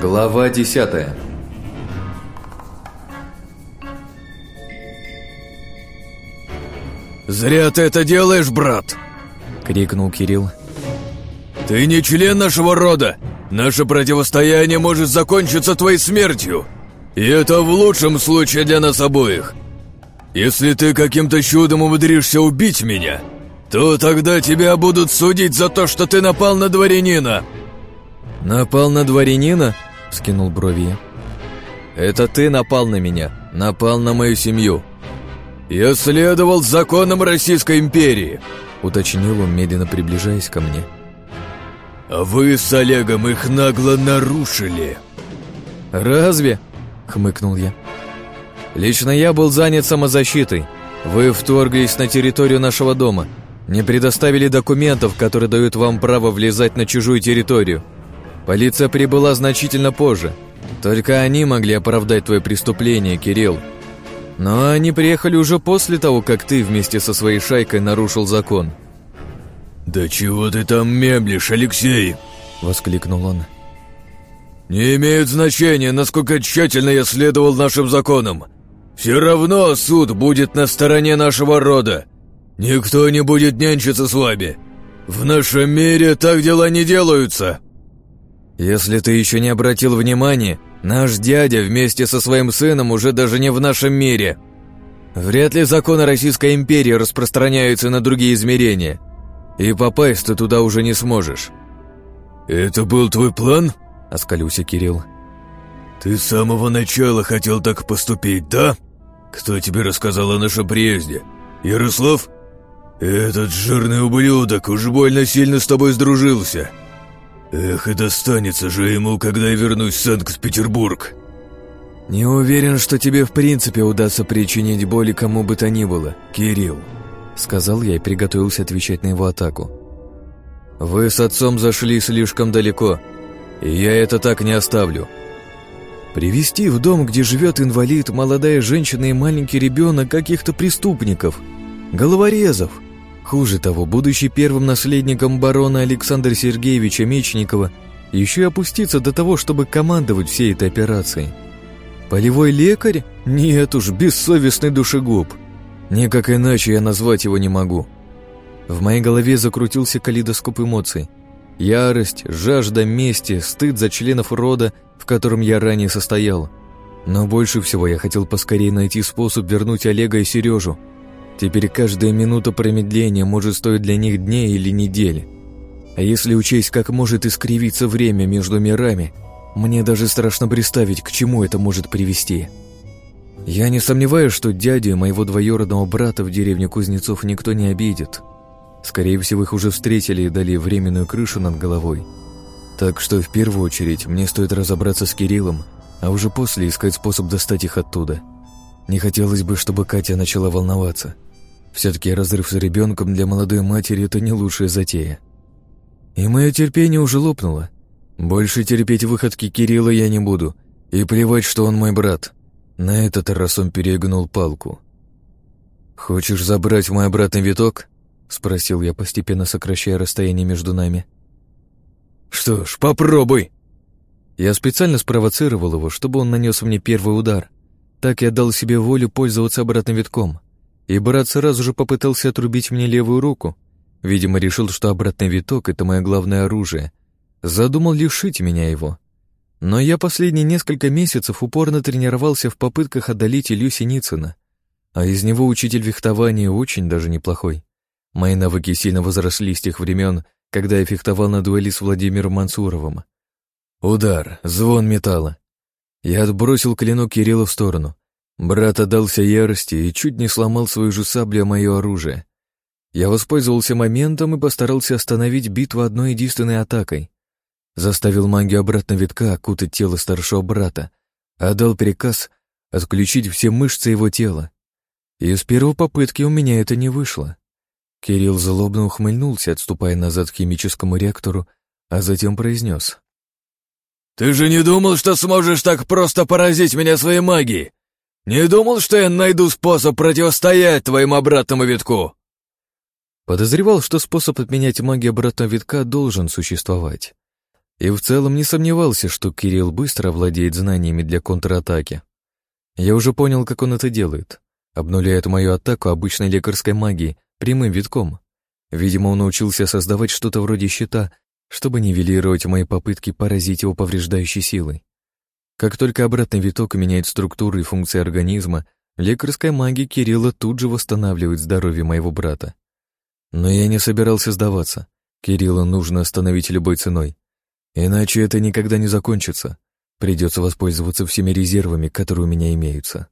Глава десятая «Зря ты это делаешь, брат!» — крикнул Кирилл. «Ты не член нашего рода! Наше противостояние может закончиться твоей смертью! И это в лучшем случае для нас обоих! Если ты каким-то чудом умудришься убить меня, то тогда тебя будут судить за то, что ты напал на дворянина!» «Напал на дворянина?» — скинул брови я. «Это ты напал на меня, напал на мою семью!» «Я следовал законам Российской империи», — уточнил он, медленно приближаясь ко мне. «А вы с Олегом их нагло нарушили». «Разве?» — хмыкнул я. «Лично я был занят самозащитой. Вы вторглись на территорию нашего дома, не предоставили документов, которые дают вам право влезать на чужую территорию. Полиция прибыла значительно позже. Только они могли оправдать твое преступление, Кирилл. Но они приехали уже после того, как ты вместе со своей шайкой нарушил закон. «Да чего ты там меблишь, Алексей?» — воскликнул он. «Не имеет значения, насколько тщательно я следовал нашим законам. Все равно суд будет на стороне нашего рода. Никто не будет нянчиться с вами. В нашем мире так дела не делаются». «Если ты еще не обратил внимания, наш дядя вместе со своим сыном уже даже не в нашем мире. Вряд ли законы Российской империи распространяются на другие измерения, и попасть ты туда уже не сможешь». «Это был твой план?» — оскалился Кирилл. «Ты с самого начала хотел так поступить, да? Кто тебе рассказал о нашем приезде? Ярослав? Этот жирный ублюдок уж больно сильно с тобой сдружился». Эх, и достанется же ему, когда я вернусь в Санкт-Петербург. Не уверен, что тебе в принципе удастся причинить боли кому бы то ни было, Кирилл, сказал я и приготовился отвечать на его атаку. Вы с отцом зашли слишком далеко, и я это так не оставлю. Привести в дом, где живет инвалид, молодая женщина и маленький ребенок каких-то преступников, головорезов – Хуже того, будущий первым наследником барона Александра Сергеевича Мечникова еще и опуститься до того, чтобы командовать всей этой операцией. Полевой лекарь? Нет уж, бессовестный душегуб. Никак иначе я назвать его не могу. В моей голове закрутился калейдоскоп эмоций. Ярость, жажда мести, стыд за членов рода, в котором я ранее состоял. Но больше всего я хотел поскорее найти способ вернуть Олега и Сережу, Теперь каждая минута промедления может стоить для них дней или недели. А если учесть, как может искривиться время между мирами, мне даже страшно представить, к чему это может привести. Я не сомневаюсь, что дядю моего двоюродного брата в деревне Кузнецов никто не обидит. Скорее всего, их уже встретили и дали временную крышу над головой. Так что в первую очередь мне стоит разобраться с Кириллом, а уже после искать способ достать их оттуда. Не хотелось бы, чтобы Катя начала волноваться – все-таки разрыв с ребенком для молодой матери – это не лучшая затея. И мое терпение уже лопнуло. Больше терпеть выходки Кирилла я не буду. И плевать, что он мой брат. На этот раз он перегнул палку. «Хочешь забрать мой обратный виток?» — спросил я, постепенно сокращая расстояние между нами. «Что ж, попробуй!» Я специально спровоцировал его, чтобы он нанес мне первый удар. Так я дал себе волю пользоваться обратным витком и брат сразу же попытался отрубить мне левую руку. Видимо, решил, что обратный виток — это мое главное оружие. Задумал лишить меня его. Но я последние несколько месяцев упорно тренировался в попытках одолеть Илью Синицына. А из него учитель фехтования очень даже неплохой. Мои навыки сильно возросли с тех времен, когда я фехтовал на дуэли с Владимиром Мансуровым. Удар, звон металла. Я отбросил клинок Кирилла в сторону, Брат отдался ярости и чуть не сломал свою же саблю мое оружие. Я воспользовался моментом и постарался остановить битву одной единственной атакой. Заставил магию обратно витка окутать тело старшего брата, отдал приказ отключить все мышцы его тела. И с первой попытки у меня это не вышло. Кирилл злобно ухмыльнулся, отступая назад к химическому реактору, а затем произнес. «Ты же не думал, что сможешь так просто поразить меня своей магией? «Не думал, что я найду способ противостоять твоему обратному витку?» Подозревал, что способ отменять магию обратного витка должен существовать. И в целом не сомневался, что Кирилл быстро владеет знаниями для контратаки. Я уже понял, как он это делает. Обнуляет мою атаку обычной лекарской магией, прямым витком. Видимо, он научился создавать что-то вроде щита, чтобы нивелировать мои попытки поразить его повреждающей силой. Как только обратный виток меняет структуру и функции организма, лекарская магия Кирилла тут же восстанавливает здоровье моего брата. Но я не собирался сдаваться. Кирилла нужно остановить любой ценой. Иначе это никогда не закончится. Придется воспользоваться всеми резервами, которые у меня имеются.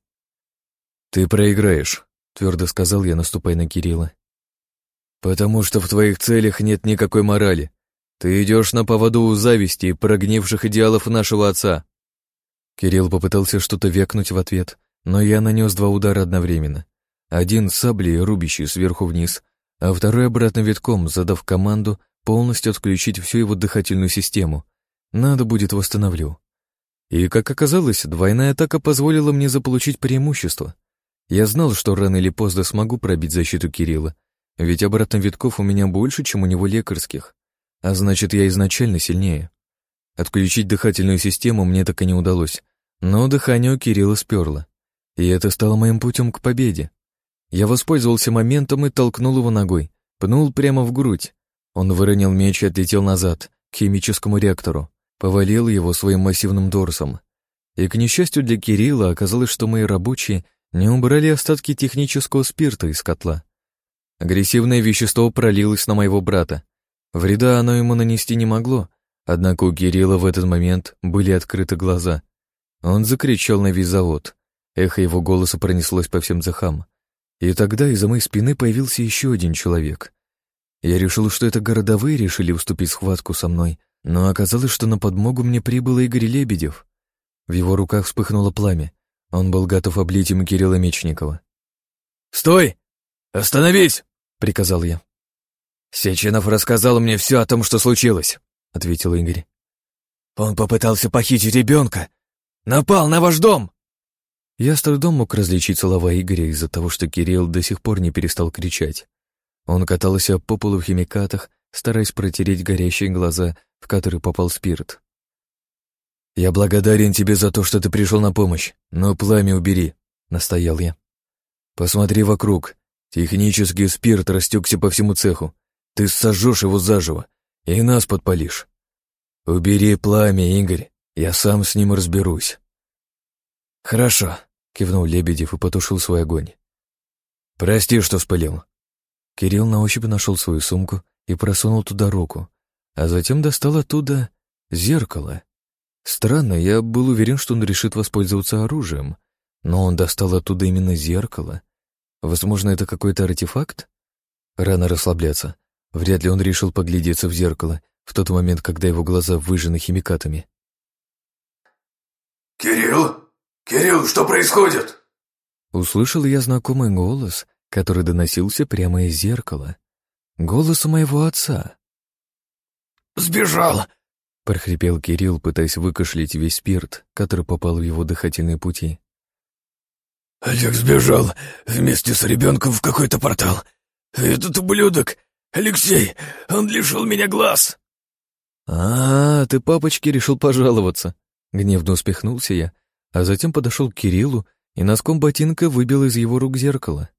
«Ты проиграешь», — твердо сказал я, наступая на Кирилла. «Потому что в твоих целях нет никакой морали. Ты идешь на поводу у зависти и прогнивших идеалов нашего отца». Кирилл попытался что-то векнуть в ответ, но я нанес два удара одновременно. Один саблей, рубящий сверху вниз, а второй обратно витком, задав команду полностью отключить всю его дыхательную систему. Надо будет восстановлю. И, как оказалось, двойная атака позволила мне заполучить преимущество. Я знал, что рано или поздно смогу пробить защиту Кирилла, ведь обратно витков у меня больше, чем у него лекарских, а значит, я изначально сильнее. Отключить дыхательную систему мне так и не удалось, но дыхание у Кирилла сперло, и это стало моим путем к победе. Я воспользовался моментом и толкнул его ногой, пнул прямо в грудь. Он выронил меч и отлетел назад, к химическому реактору, повалил его своим массивным торсом. И, к несчастью для Кирилла, оказалось, что мои рабочие не убрали остатки технического спирта из котла. Агрессивное вещество пролилось на моего брата. Вреда оно ему нанести не могло, однако у Кирилла в этот момент были открыты глаза. Он закричал на весь завод. Эхо его голоса пронеслось по всем цехам. И тогда из-за моей спины появился еще один человек. Я решил, что это городовые решили уступить схватку со мной, но оказалось, что на подмогу мне прибыл Игорь Лебедев. В его руках вспыхнуло пламя. Он был готов облить им Кирилла Мечникова. «Стой! Остановись!» — приказал я. «Сеченов рассказал мне все о том, что случилось», — ответил Игорь. «Он попытался похитить ребенка. Напал на ваш дом!» Я с трудом мог различить слова Игоря из-за того, что Кирилл до сих пор не перестал кричать. Он катался по полу в химикатах, стараясь протереть горящие глаза, в которые попал спирт. «Я благодарен тебе за то, что ты пришел на помощь, но пламя убери», — настоял я. «Посмотри вокруг. Технический спирт растекся по всему цеху. Ты сожжешь его заживо и нас подпалишь. Убери пламя, Игорь, я сам с ним разберусь». «Хорошо», кивнул Лебедев и потушил свой огонь. «Прости, что спалил». Кирилл на ощупь нашел свою сумку и просунул туда руку, а затем достал оттуда зеркало. Странно, я был уверен, что он решит воспользоваться оружием, но он достал оттуда именно зеркало. Возможно, это какой-то артефакт? Рано расслабляться. Вряд ли он решил поглядеться в зеркало в тот момент, когда его глаза выжжены химикатами. «Кирилл?» «Кирилл, что происходит?» Услышал я знакомый голос, который доносился прямо из зеркала. Голос моего отца. «Сбежал!» — прохрипел Кирилл, пытаясь выкашлять весь спирт, который попал в его дыхательные пути. «Олег сбежал вместе с ребенком в какой-то портал. Этот ублюдок, Алексей, он лишил меня глаз!» «А, ты папочке решил пожаловаться!» — гневно успехнулся я, а затем подошел к Кириллу и носком ботинка выбил из его рук зеркало.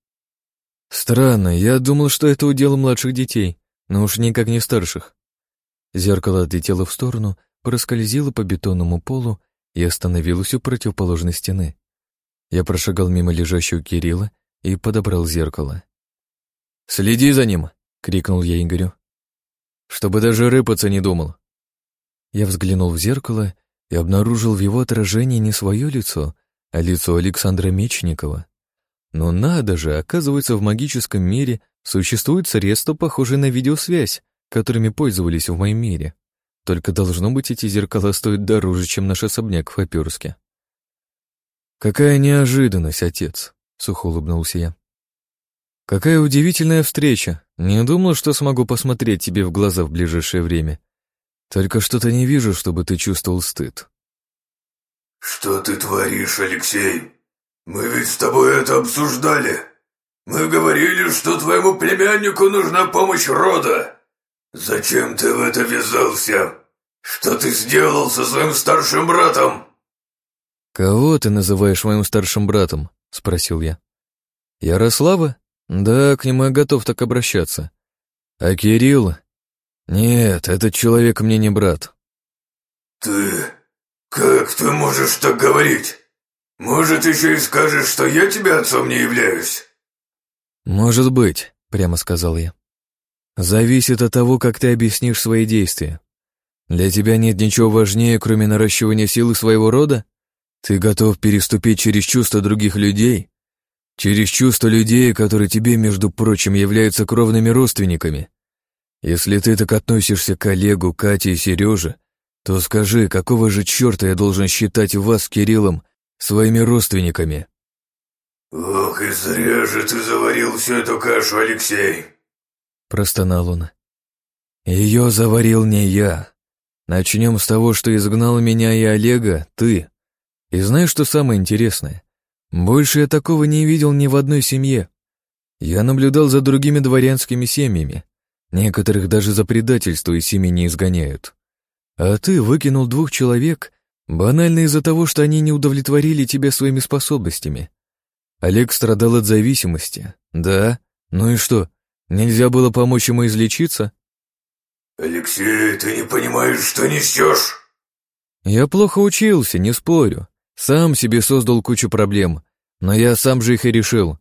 Странно, я думал, что это удел младших детей, но уж никак не старших. Зеркало отлетело в сторону, проскользило по бетонному полу и остановилось у противоположной стены. Я прошагал мимо лежащего Кирилла и подобрал зеркало. «Следи за ним!» — крикнул я Игорю. «Чтобы даже рыпаться не думал». Я взглянул в зеркало и обнаружил в его отражении не свое лицо, а лицо Александра Мечникова. Но надо же, оказывается, в магическом мире существуют средства, похожие на видеосвязь, которыми пользовались в моем мире. Только должно быть, эти зеркала стоят дороже, чем наш особняк в Хоперске. «Какая неожиданность, отец!» — сухо улыбнулся я. «Какая удивительная встреча! Не думал, что смогу посмотреть тебе в глаза в ближайшее время. Только что-то не вижу, чтобы ты чувствовал стыд. Что ты творишь, Алексей? Мы ведь с тобой это обсуждали. Мы говорили, что твоему племяннику нужна помощь рода. Зачем ты в это ввязался? Что ты сделал со своим старшим братом?» «Кого ты называешь моим старшим братом?» — спросил я. «Ярослава? Да, к нему я готов так обращаться. А Кирилл? Нет, этот человек мне не брат». «Ты... как ты можешь так говорить? Может, еще и скажешь, что я тебе отцом не являюсь?» «Может быть», — прямо сказал я. «Зависит от того, как ты объяснишь свои действия. Для тебя нет ничего важнее, кроме наращивания силы своего рода? Ты готов переступить через чувства других людей? Через чувства людей, которые тебе, между прочим, являются кровными родственниками? Если ты так относишься к Олегу, Кате и Сереже, то скажи, какого же черта я должен считать вас с Кириллом своими родственниками?» «Ох, и зря же ты заварил всю эту кашу, Алексей!» Простонал он. «Ее заварил не я, Начнем с того, что изгнал меня и Олега ты. И знаешь, что самое интересное? Больше я такого не видел ни в одной семье. Я наблюдал за другими дворянскими семьями. Некоторых даже за предательство из семьи не изгоняют. А ты выкинул двух человек банально из-за того, что они не удовлетворили тебя своими способностями. Олег страдал от зависимости. Да? Ну и что, нельзя было помочь ему излечиться? «Алексей, ты не понимаешь, что несешь?» «Я плохо учился, не спорю. Сам себе создал кучу проблем, но я сам же их и решил.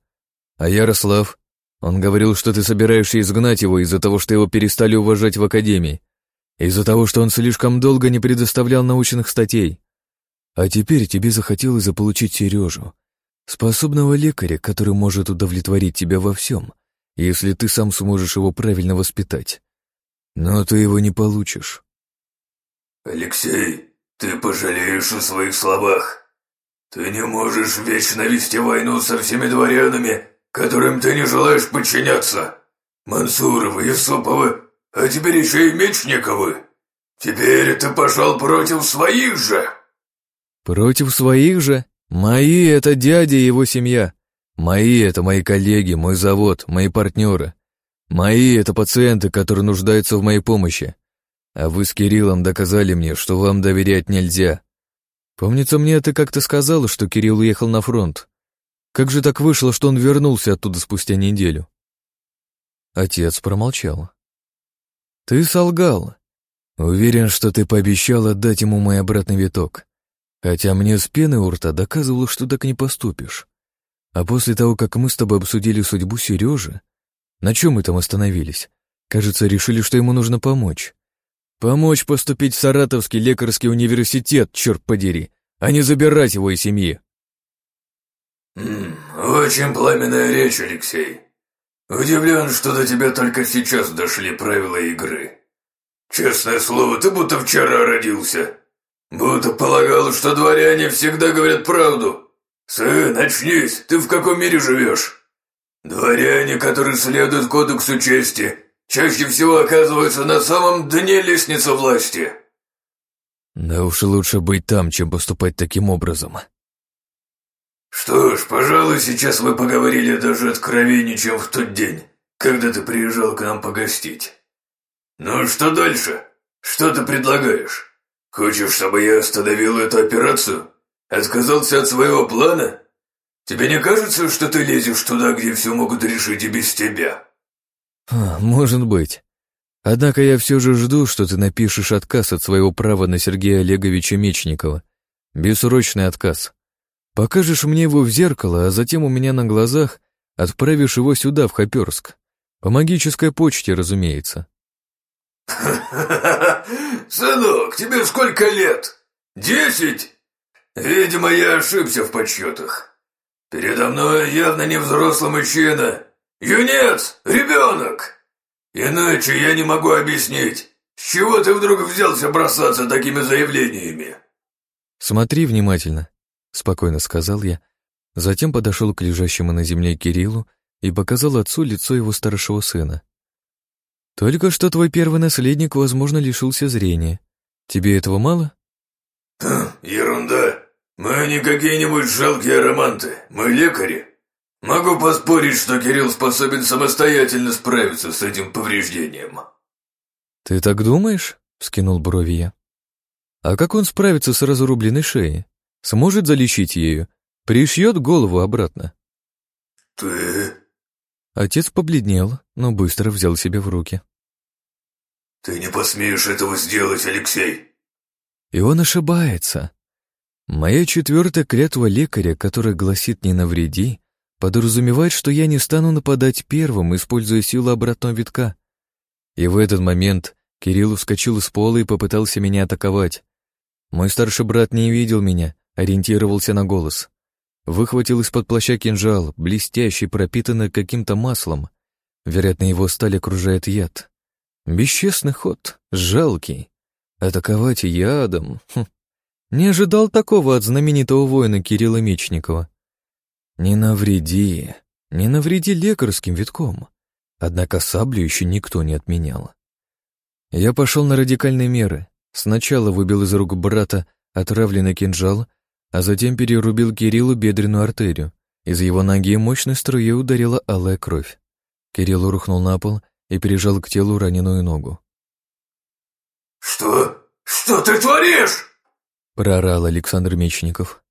А Ярослав? Он говорил, что ты собираешься изгнать его из-за того, что его перестали уважать в академии, из-за того, что он слишком долго не предоставлял научных статей. А теперь тебе захотелось заполучить Сережу, способного лекаря, который может удовлетворить тебя во всем, если ты сам сможешь его правильно воспитать. Но ты его не получишь. Алексей, ты пожалеешь о своих словах. Ты не можешь вечно вести войну со всеми дворянами, которым ты не желаешь подчиняться. Мансуровы, Юсуповы, а теперь еще и Мечниковы. Теперь ты пошел против своих же. Против своих же? Мои — это дядя и его семья. Мои — это мои коллеги, мой завод, мои партнеры. Мои — это пациенты, которые нуждаются в моей помощи. А вы с Кириллом доказали мне, что вам доверять нельзя. Помнится мне, ты как-то сказала, что Кирилл уехал на фронт. Как же так вышло, что он вернулся оттуда спустя неделю? Отец промолчал. Ты солгал. Уверен, что ты пообещал отдать ему мой обратный виток. Хотя мне с пены у рта доказывало, что так не поступишь. А после того, как мы с тобой обсудили судьбу Сережи, на чем мы там остановились? Кажется, решили, что ему нужно помочь. Помочь поступить в Саратовский лекарский университет, черт подери, а не забирать его из семьи. «Очень пламенная речь, Алексей. Удивлен, что до тебя только сейчас дошли правила игры. Честное слово, ты будто вчера родился. Будто полагал, что дворяне всегда говорят правду. Сын, очнись, ты в каком мире живешь? Дворяне, которые следуют кодексу чести, чаще всего оказываются на самом дне лестницы власти. Да уж лучше быть там, чем поступать таким образом. Что ж, пожалуй, сейчас вы поговорили даже откровеннее, чем в тот день, когда ты приезжал к нам погостить. Ну что дальше? Что ты предлагаешь? Хочешь, чтобы я остановил эту операцию? Отказался от своего плана? Тебе не кажется, что ты лезешь туда, где все могут решить и без тебя?» «Может быть. Однако я все же жду, что ты напишешь отказ от своего права на Сергея Олеговича Мечникова. Бессрочный отказ. Покажешь мне его в зеркало, а затем у меня на глазах отправишь его сюда, в Хоперск. По магической почте, разумеется». Сынок, тебе сколько лет? Десять? Видимо, я ошибся в подсчетах. Передо мной явно не взрослый мужчина. Юнец, ребенок. Иначе я не могу объяснить, с чего ты вдруг взялся бросаться такими заявлениями. Смотри внимательно, спокойно сказал я. Затем подошел к лежащему на земле Кириллу и показал отцу лицо его старшего сына. Только что твой первый наследник, возможно, лишился зрения. Тебе этого мало? Хм, ерунда. «Мы не какие-нибудь жалкие романты, мы лекари. Могу поспорить, что Кирилл способен самостоятельно справиться с этим повреждением». «Ты так думаешь?» — вскинул брови я. А как он справится с разрубленной шеей? Сможет залечить ею? Пришьет голову обратно? «Ты...» Отец побледнел, но быстро взял себя в руки. «Ты не посмеешь этого сделать, Алексей!» И он ошибается. Моя четвертая клятва лекаря, которая гласит «не навреди», подразумевает, что я не стану нападать первым, используя силу обратного витка. И в этот момент Кирилл вскочил с пола и попытался меня атаковать. Мой старший брат не видел меня, ориентировался на голос. Выхватил из-под плаща кинжал, блестящий, пропитанный каким-то маслом. Вероятно, его сталь окружает яд. Бесчестный ход, жалкий. Атаковать ядом... Хм. Не ожидал такого от знаменитого воина Кирилла Мечникова. Не навреди, не навреди лекарским витком. Однако саблю еще никто не отменял. Я пошел на радикальные меры. Сначала выбил из рук брата отравленный кинжал, а затем перерубил Кириллу бедренную артерию. Из его ноги мощной струей ударила алая кровь. Кирилл рухнул на пол и прижал к телу раненую ногу. «Что? Что ты творишь?» проорал Александр Мечников.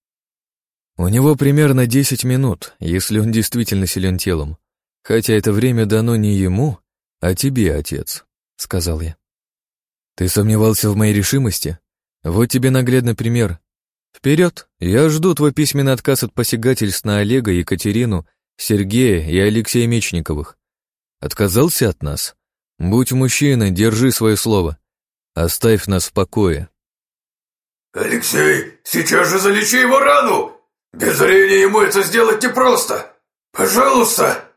У него примерно десять минут, если он действительно силен телом. Хотя это время дано не ему, а тебе, отец, сказал я. Ты сомневался в моей решимости? Вот тебе наглядный пример. Вперед! Я жду твой письменный отказ от посягательств на Олега, Екатерину, Сергея и Алексея Мечниковых. Отказался от нас? Будь мужчиной, держи свое слово. Оставь нас в покое. «Алексей, сейчас же залечи его рану! Без зрения ему это сделать непросто! Пожалуйста!»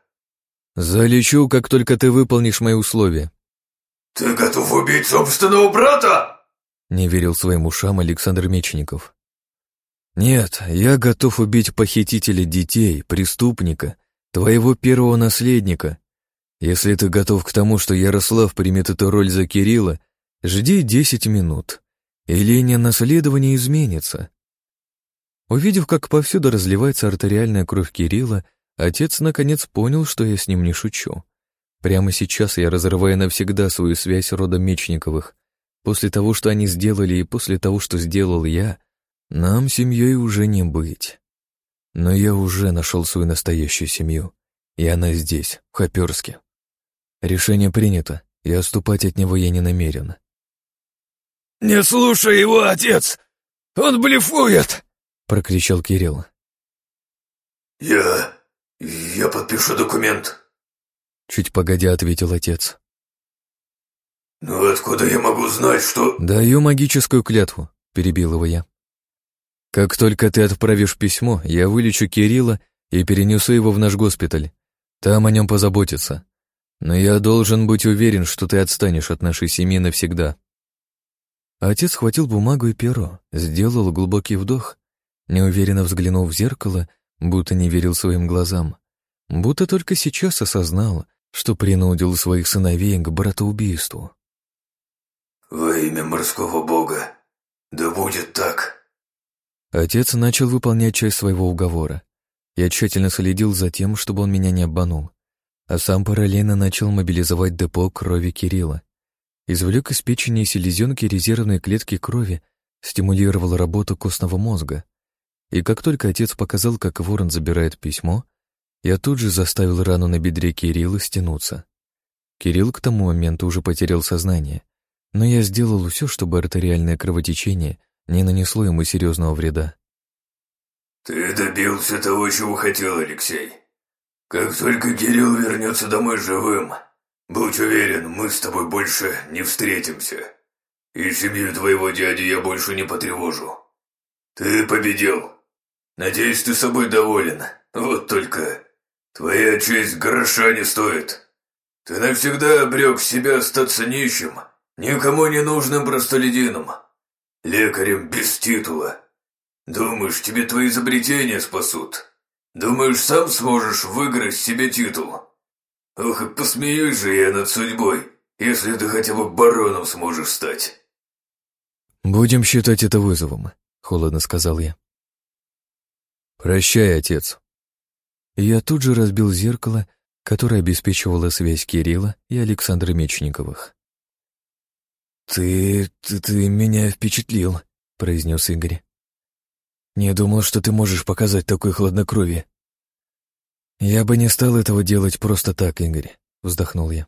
«Залечу, как только ты выполнишь мои условия». «Ты готов убить собственного брата?» Не верил своим ушам Александр Мечников. «Нет, я готов убить похитителя детей, преступника, твоего первого наследника. Если ты готов к тому, что Ярослав примет эту роль за Кирилла, жди десять минут и линия наследования изменится. Увидев, как повсюду разливается артериальная кровь Кирилла, отец наконец понял, что я с ним не шучу. Прямо сейчас я разрываю навсегда свою связь с родом Мечниковых. После того, что они сделали, и после того, что сделал я, нам семьей уже не быть. Но я уже нашел свою настоящую семью, и она здесь, в Хоперске. Решение принято, и отступать от него я не намерен. «Не слушай его, отец! Он блефует!» — прокричал Кирилл. «Я... я подпишу документ», — чуть погодя ответил отец. «Ну откуда я могу знать, что...» «Даю магическую клятву», — перебил его я. «Как только ты отправишь письмо, я вылечу Кирилла и перенесу его в наш госпиталь. Там о нем позаботятся. Но я должен быть уверен, что ты отстанешь от нашей семьи навсегда». Отец схватил бумагу и перо, сделал глубокий вдох, неуверенно взглянул в зеркало, будто не верил своим глазам, будто только сейчас осознал, что принудил своих сыновей к братоубийству. «Во имя морского бога, да будет так!» Отец начал выполнять часть своего уговора. Я тщательно следил за тем, чтобы он меня не обманул, а сам параллельно начал мобилизовать депо крови Кирилла извлек из печени и селезенки резервные клетки крови, стимулировал работу костного мозга. И как только отец показал, как ворон забирает письмо, я тут же заставил рану на бедре Кирилла стянуться. Кирилл к тому моменту уже потерял сознание, но я сделал все, чтобы артериальное кровотечение не нанесло ему серьезного вреда. «Ты добился того, чего хотел, Алексей. Как только Кирилл вернется домой живым, «Будь уверен, мы с тобой больше не встретимся. И семью твоего дяди я больше не потревожу. Ты победил. Надеюсь, ты собой доволен. Вот только твоя честь гроша не стоит. Ты навсегда обрек себя остаться нищим, никому не нужным простолюдином, лекарем без титула. Думаешь, тебе твои изобретения спасут? Думаешь, сам сможешь выиграть себе титул?» Ох, и посмеюсь же я над судьбой, если ты хотя бы бароном сможешь стать. Будем считать это вызовом, холодно сказал я. Прощай, отец. Я тут же разбил зеркало, которое обеспечивало связь Кирилла и Александра Мечниковых. «Ты... ты, ты меня впечатлил», произнес Игорь. «Не думал, что ты можешь показать такое хладнокровие». «Я бы не стал этого делать просто так, Игорь», — вздохнул я.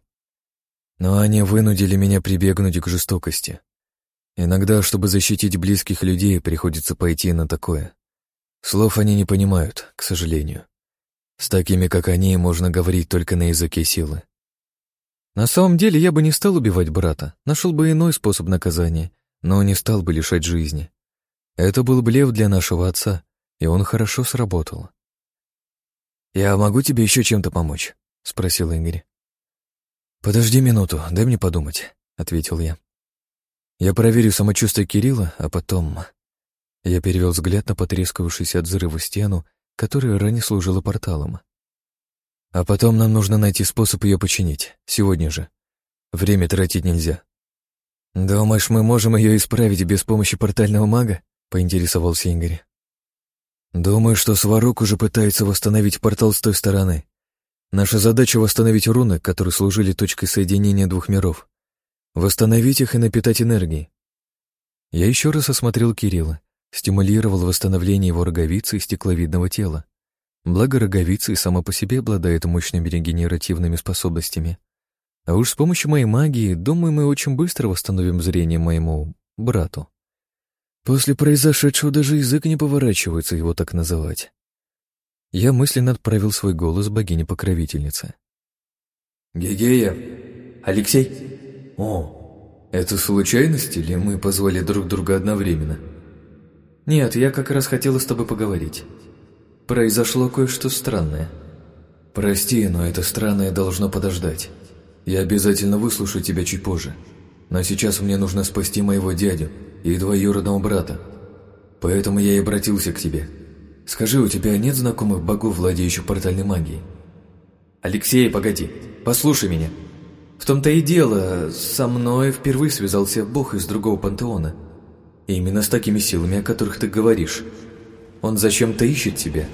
«Но они вынудили меня прибегнуть к жестокости. Иногда, чтобы защитить близких людей, приходится пойти на такое. Слов они не понимают, к сожалению. С такими, как они, можно говорить только на языке силы. На самом деле я бы не стал убивать брата, нашел бы иной способ наказания, но не стал бы лишать жизни. Это был блеф для нашего отца, и он хорошо сработал. «Я могу тебе еще чем-то помочь?» — спросил Игорь. «Подожди минуту, дай мне подумать», — ответил я. «Я проверю самочувствие Кирилла, а потом...» Я перевел взгляд на потрескавшуюся от взрыва стену, которая ранее служила порталом. А потом нам нужно найти способ ее починить. Сегодня же. Время тратить нельзя. «Думаешь, мы можем ее исправить без помощи портального мага?» — поинтересовался Игорь. «Думаю, что Сварог уже пытается восстановить портал с той стороны. Наша задача — восстановить руны, которые служили точкой соединения двух миров. Восстановить их и напитать энергией. Я еще раз осмотрел Кирилла, стимулировал восстановление его роговицы и стекловидного тела. Благо роговица и сама по себе обладает мощными регенеративными способностями. А уж с помощью моей магии, думаю, мы очень быстро восстановим зрение моему брату. После произошедшего даже язык не поворачивается его так называть. Я мысленно отправил свой голос богине-покровительнице. «Гегея! Алексей! О, это случайность или мы позвали друг друга одновременно?» «Нет, я как раз хотела с тобой поговорить» произошло кое-что странное. Прости, но это странное должно подождать. Я обязательно выслушаю тебя чуть позже. Но сейчас мне нужно спасти моего дядю и двоюродного брата. Поэтому я и обратился к тебе. Скажи, у тебя нет знакомых богов, владеющих портальной магией? Алексей, погоди, послушай меня. В том-то и дело, со мной впервые связался бог из другого пантеона. Именно с такими силами, о которых ты говоришь. Он зачем-то ищет тебя,